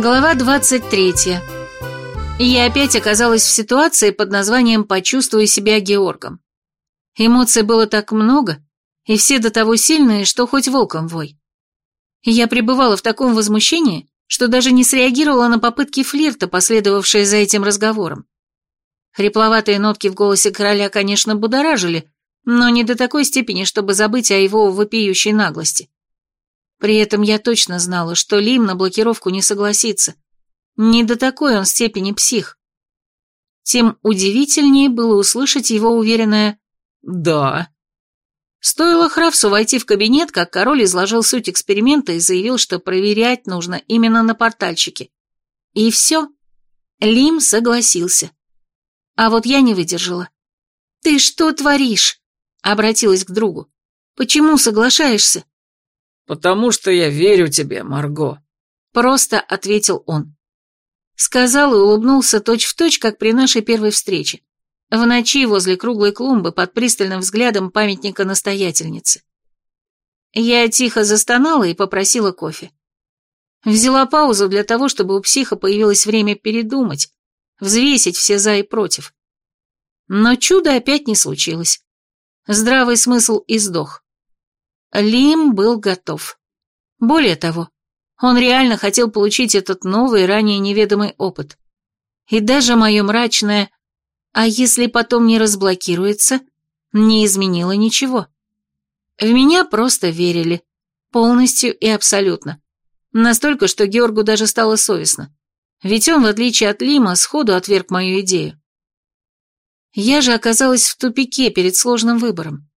Глава 23. Я опять оказалась в ситуации под названием «Почувствуй себя Георгом». Эмоций было так много, и все до того сильные, что хоть волком вой. Я пребывала в таком возмущении, что даже не среагировала на попытки флирта, последовавшие за этим разговором. Хрипловатые нотки в голосе короля, конечно, будоражили, но не до такой степени, чтобы забыть о его вопиющей наглости. При этом я точно знала, что Лим на блокировку не согласится. Не до такой он степени псих. Тем удивительнее было услышать его уверенное «да». Стоило Хравсу войти в кабинет, как король изложил суть эксперимента и заявил, что проверять нужно именно на портальчике. И все. Лим согласился. А вот я не выдержала. «Ты что творишь?» — обратилась к другу. «Почему соглашаешься?» «Потому что я верю тебе, Марго», — просто ответил он. Сказал и улыбнулся точь-в-точь, точь, как при нашей первой встрече. В ночи возле круглой клумбы под пристальным взглядом памятника настоятельницы. Я тихо застонала и попросила кофе. Взяла паузу для того, чтобы у психа появилось время передумать, взвесить все за и против. Но чудо опять не случилось. Здравый смысл издох. Лим был готов. Более того, он реально хотел получить этот новый, ранее неведомый опыт. И даже мое мрачное «а если потом не разблокируется» не изменило ничего. В меня просто верили. Полностью и абсолютно. Настолько, что Георгу даже стало совестно. Ведь он, в отличие от Лима, сходу отверг мою идею. Я же оказалась в тупике перед сложным выбором.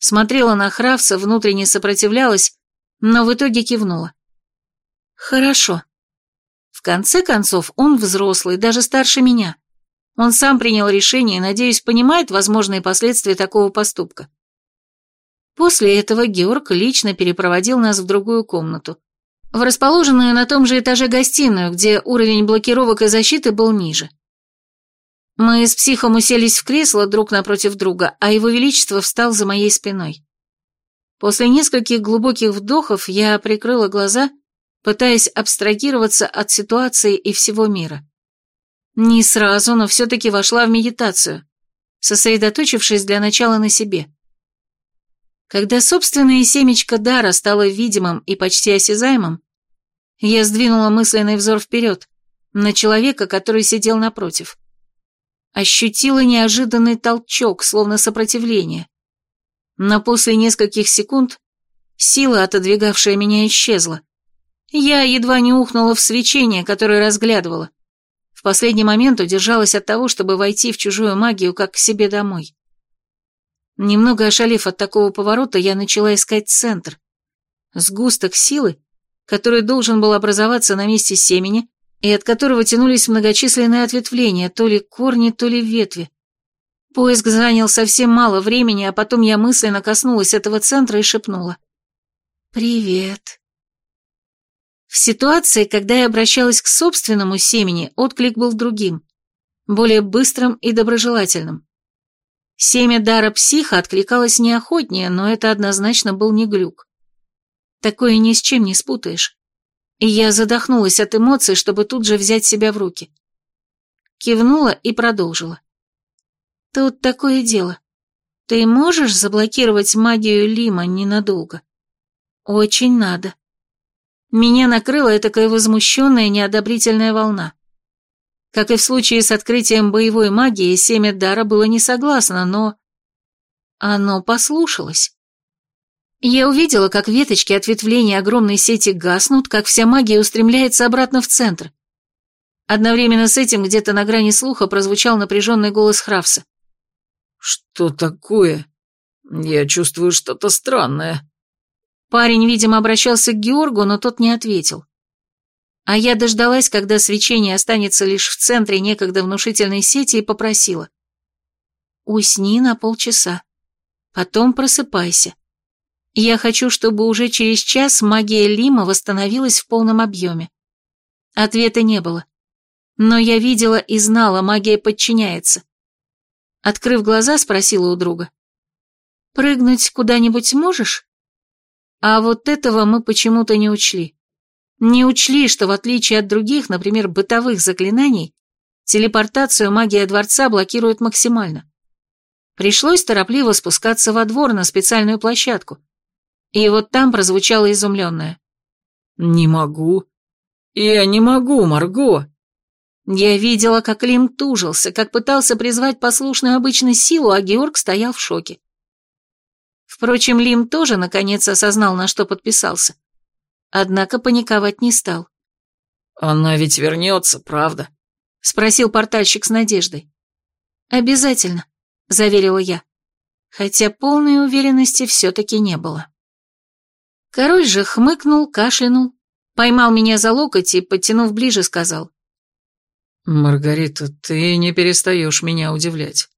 Смотрела на Хравса, внутренне сопротивлялась, но в итоге кивнула. Хорошо. В конце концов, он взрослый, даже старше меня. Он сам принял решение и, надеюсь, понимает возможные последствия такого поступка. После этого Георг лично перепроводил нас в другую комнату, в расположенную на том же этаже гостиную, где уровень блокировок и защиты был ниже. Мы с психом уселись в кресло друг напротив друга, а его величество встал за моей спиной. После нескольких глубоких вдохов я прикрыла глаза, пытаясь абстрагироваться от ситуации и всего мира. Не сразу, но все-таки вошла в медитацию, сосредоточившись для начала на себе. Когда собственное семечко дара стало видимым и почти осязаемым, я сдвинула мысленный взор вперед, на человека, который сидел напротив. Ощутила неожиданный толчок, словно сопротивление. Но после нескольких секунд сила, отодвигавшая меня, исчезла. Я едва не ухнула в свечение, которое разглядывала. В последний момент удержалась от того, чтобы войти в чужую магию, как к себе домой. Немного ошалев от такого поворота, я начала искать центр. Сгусток силы, который должен был образоваться на месте семени, и от которого тянулись многочисленные ответвления, то ли корни, то ли ветви. Поиск занял совсем мало времени, а потом я мысленно коснулась этого центра и шепнула. «Привет». В ситуации, когда я обращалась к собственному семени, отклик был другим, более быстрым и доброжелательным. Семя дара психа откликалось неохотнее, но это однозначно был не глюк. Такое ни с чем не спутаешь я задохнулась от эмоций, чтобы тут же взять себя в руки. Кивнула и продолжила. «Тут такое дело. Ты можешь заблокировать магию Лима ненадолго? Очень надо». Меня накрыла такая возмущенная неодобрительная волна. Как и в случае с открытием боевой магии, семя дара было не согласно, но... Оно послушалось. Я увидела, как веточки ответвления огромной сети гаснут, как вся магия устремляется обратно в центр. Одновременно с этим где-то на грани слуха прозвучал напряженный голос Хравса. «Что такое? Я чувствую что-то странное». Парень, видимо, обращался к Георгу, но тот не ответил. А я дождалась, когда свечение останется лишь в центре некогда внушительной сети, и попросила. «Усни на полчаса. Потом просыпайся. Я хочу, чтобы уже через час магия Лима восстановилась в полном объеме. Ответа не было. Но я видела и знала, магия подчиняется. Открыв глаза, спросила у друга. «Прыгнуть куда-нибудь можешь?» А вот этого мы почему-то не учли. Не учли, что в отличие от других, например, бытовых заклинаний, телепортацию магия дворца блокирует максимально. Пришлось торопливо спускаться во двор на специальную площадку. И вот там прозвучало изумленное. «Не могу. Я не могу, Марго!» Я видела, как Лим тужился, как пытался призвать послушную обычную силу, а Георг стоял в шоке. Впрочем, Лим тоже наконец осознал, на что подписался. Однако паниковать не стал. «Она ведь вернется, правда?» — спросил портальщик с надеждой. «Обязательно», — заверила я, хотя полной уверенности все-таки не было. Король же хмыкнул, кашлянул, поймал меня за локоть и, подтянув ближе, сказал. «Маргарита, ты не перестаешь меня удивлять».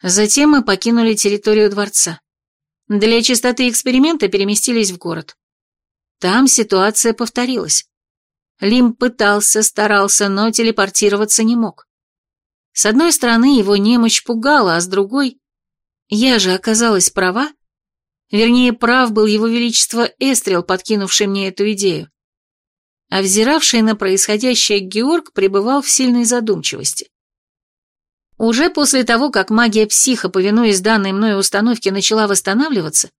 Затем мы покинули территорию дворца. Для чистоты эксперимента переместились в город. Там ситуация повторилась. Лим пытался, старался, но телепортироваться не мог. С одной стороны, его немощь пугала, а с другой... Я же оказалась права. Вернее, прав был его величество Эстрел, подкинувший мне эту идею а взиравший на происходящее Георг пребывал в сильной задумчивости. Уже после того, как магия психа, повинуясь данной мной установке, начала восстанавливаться,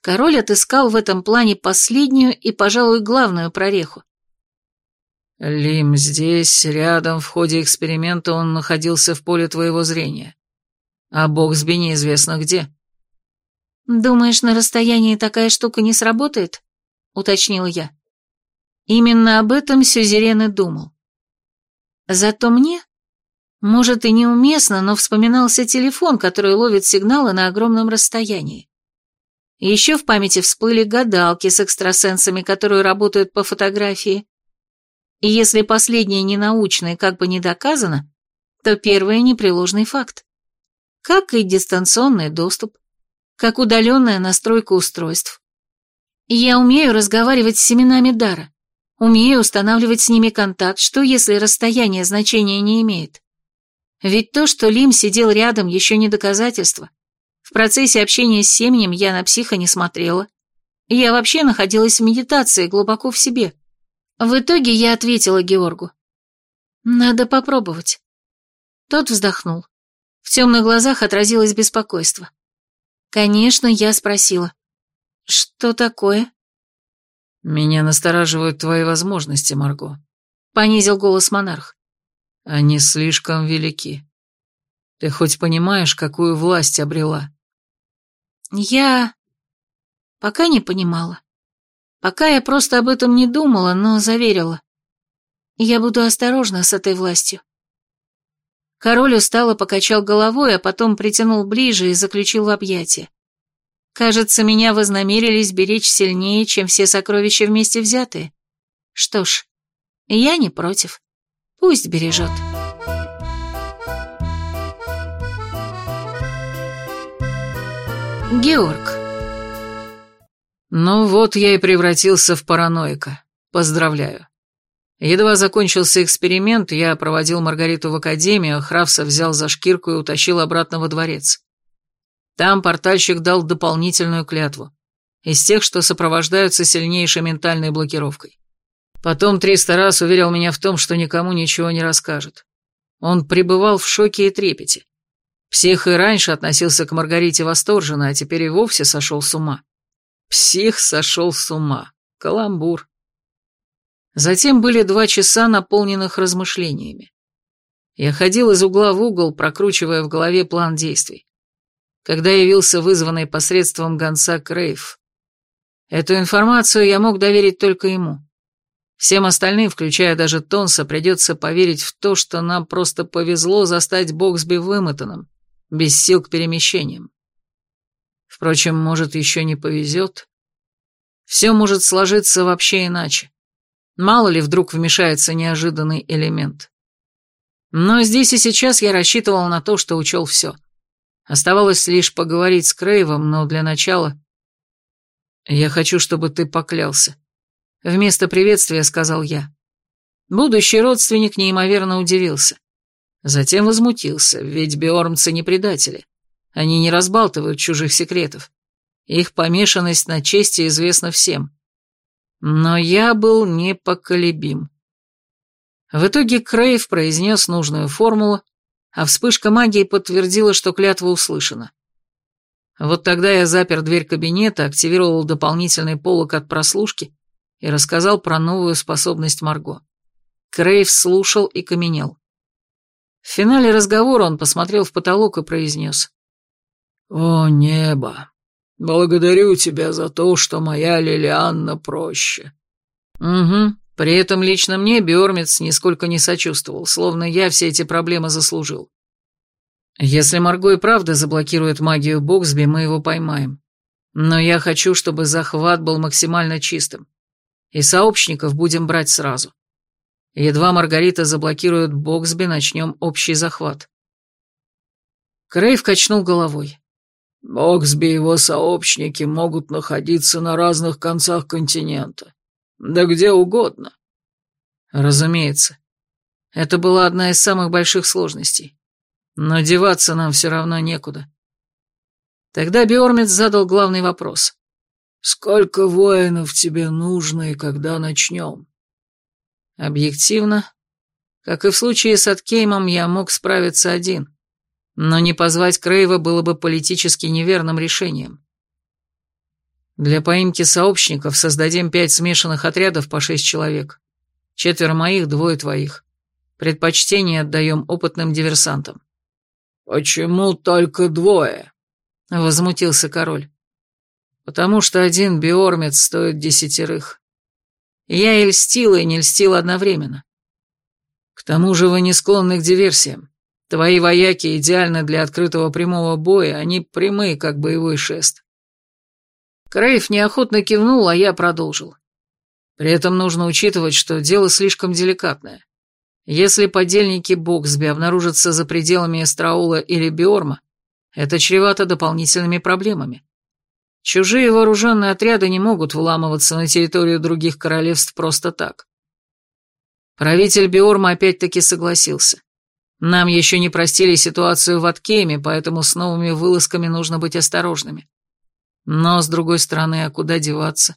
король отыскал в этом плане последнюю и, пожалуй, главную прореху. «Лим, здесь, рядом, в ходе эксперимента он находился в поле твоего зрения. А бог сби неизвестно где». «Думаешь, на расстоянии такая штука не сработает?» — уточнила я. Именно об этом Сюзерен и думал. Зато мне, может и неуместно, но вспоминался телефон, который ловит сигналы на огромном расстоянии. Еще в памяти всплыли гадалки с экстрасенсами, которые работают по фотографии. И если последнее не научное, как бы не доказано, то первое непреложный факт. Как и дистанционный доступ, как удаленная настройка устройств. Я умею разговаривать с семенами дара. Умею устанавливать с ними контакт, что если расстояние значения не имеет. Ведь то, что Лим сидел рядом, еще не доказательство. В процессе общения с семенем я на психа не смотрела. Я вообще находилась в медитации, глубоко в себе. В итоге я ответила Георгу. «Надо попробовать». Тот вздохнул. В темных глазах отразилось беспокойство. Конечно, я спросила. «Что такое?» «Меня настораживают твои возможности, Марго», — понизил голос монарх. «Они слишком велики. Ты хоть понимаешь, какую власть обрела?» «Я... пока не понимала. Пока я просто об этом не думала, но заверила. Я буду осторожна с этой властью». Король устало покачал головой, а потом притянул ближе и заключил в объятия. Кажется, меня вознамерились беречь сильнее, чем все сокровища вместе взятые. Что ж, я не против. Пусть бережет. Георг. Ну вот я и превратился в параноика. Поздравляю. Едва закончился эксперимент, я проводил Маргариту в академию, Хравса взял за шкирку и утащил обратно во дворец. Там портальщик дал дополнительную клятву. Из тех, что сопровождаются сильнейшей ментальной блокировкой. Потом триста раз уверил меня в том, что никому ничего не расскажет. Он пребывал в шоке и трепете. Псих и раньше относился к Маргарите восторженно, а теперь и вовсе сошел с ума. Псих сошел с ума. Каламбур. Затем были два часа, наполненных размышлениями. Я ходил из угла в угол, прокручивая в голове план действий когда явился вызванный посредством гонца Крейв. Эту информацию я мог доверить только ему. Всем остальным, включая даже Тонса, придется поверить в то, что нам просто повезло застать Боксби вымотанным, без сил к перемещениям. Впрочем, может, еще не повезет. Все может сложиться вообще иначе. Мало ли вдруг вмешается неожиданный элемент. Но здесь и сейчас я рассчитывал на то, что учел все. Оставалось лишь поговорить с Крейвом, но для начала... «Я хочу, чтобы ты поклялся». Вместо приветствия сказал я. Будущий родственник неимоверно удивился. Затем возмутился, ведь биормцы не предатели. Они не разбалтывают чужих секретов. Их помешанность на чести известна всем. Но я был непоколебим. В итоге Крейв произнес нужную формулу, а вспышка магии подтвердила, что клятва услышана. Вот тогда я запер дверь кабинета, активировал дополнительный полок от прослушки и рассказал про новую способность Марго. Крейв слушал и каменел. В финале разговора он посмотрел в потолок и произнес. «О, небо! Благодарю тебя за то, что моя Лилианна проще». «Угу. При этом лично мне Бёрмец нисколько не сочувствовал, словно я все эти проблемы заслужил. Если Марго и правда заблокирует магию Боксби, мы его поймаем. Но я хочу, чтобы захват был максимально чистым. И сообщников будем брать сразу. Едва Маргарита заблокирует Боксби, начнем общий захват. Крейв качнул головой. Боксби и его сообщники могут находиться на разных концах континента. Да где угодно. Разумеется. Это была одна из самых больших сложностей. Но деваться нам все равно некуда. Тогда Биормец задал главный вопрос. «Сколько воинов тебе нужно и когда начнем?» Объективно, как и в случае с Аткеймом, я мог справиться один, но не позвать Крейва было бы политически неверным решением. Для поимки сообщников создадим пять смешанных отрядов по шесть человек. Четверо моих, двое твоих. Предпочтение отдаем опытным диверсантам. «Почему только двое?» — возмутился король. «Потому что один биормец стоит десятерых. Я и льстил, и не льстил одновременно. К тому же вы не склонны к диверсиям. Твои вояки идеальны для открытого прямого боя, они прямые, как боевой шест». Крейв неохотно кивнул, а я продолжил. При этом нужно учитывать, что дело слишком деликатное. Если подельники Боксби обнаружатся за пределами Эстраула или Биорма, это чревато дополнительными проблемами. Чужие вооруженные отряды не могут вламываться на территорию других королевств просто так. Правитель Биорма опять-таки согласился. Нам еще не простили ситуацию в Аткеме, поэтому с новыми вылазками нужно быть осторожными. Но, с другой стороны, а куда деваться?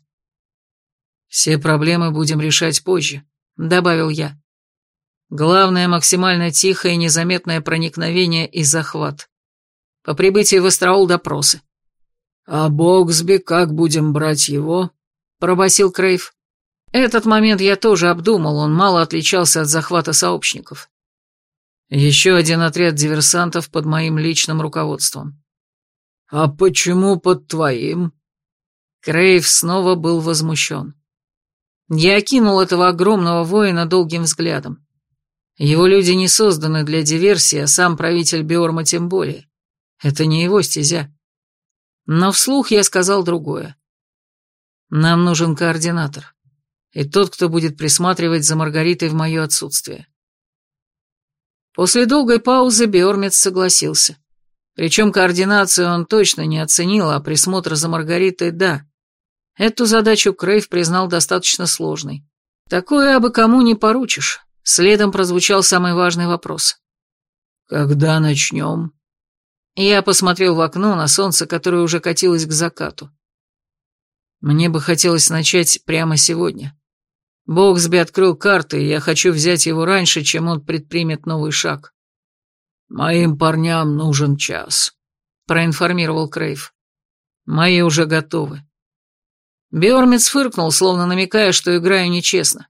Все проблемы будем решать позже, добавил я. Главное, максимально тихое и незаметное проникновение и захват. По прибытии в Астраул допросы. «А Боксби, как будем брать его?» — пробасил Крейв. Этот момент я тоже обдумал, он мало отличался от захвата сообщников. Еще один отряд диверсантов под моим личным руководством. «А почему под твоим?» Крейв снова был возмущен. Я окинул этого огромного воина долгим взглядом. Его люди не созданы для диверсии, а сам правитель Биорма тем более. Это не его стезя. Но вслух я сказал другое. Нам нужен координатор. И тот, кто будет присматривать за Маргаритой в мое отсутствие. После долгой паузы Биормец согласился. Причем координацию он точно не оценил, а присмотр за Маргаритой – да. Эту задачу Крейв признал достаточно сложной. Такое абы кому не поручишь. Следом прозвучал самый важный вопрос. «Когда начнем?» Я посмотрел в окно на солнце, которое уже катилось к закату. Мне бы хотелось начать прямо сегодня. Боксби открыл карты, и я хочу взять его раньше, чем он предпримет новый шаг. «Моим парням нужен час», — проинформировал Крейв. «Мои уже готовы». Беормец фыркнул, словно намекая, что играю нечестно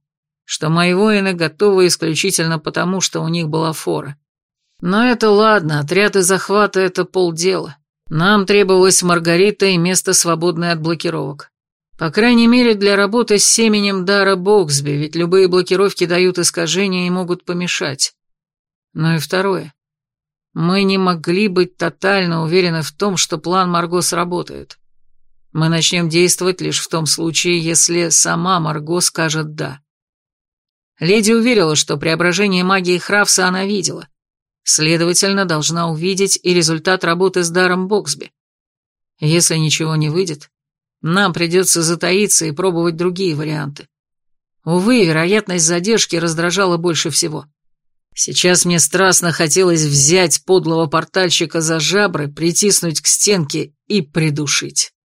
что мои воины готовы исключительно потому, что у них была фора. Но это ладно, отряды захвата — это полдела. Нам требовалась Маргарита и место, свободное от блокировок. По крайней мере, для работы с семенем Дара Боксби, ведь любые блокировки дают искажения и могут помешать. Но и второе. Мы не могли быть тотально уверены в том, что план Марго сработает. Мы начнем действовать лишь в том случае, если сама Марго скажет «да». Леди уверила, что преображение магии Хравса она видела. Следовательно, должна увидеть и результат работы с даром Боксби. Если ничего не выйдет, нам придется затаиться и пробовать другие варианты. Увы, вероятность задержки раздражала больше всего. Сейчас мне страстно хотелось взять подлого портальщика за жабры, притиснуть к стенке и придушить.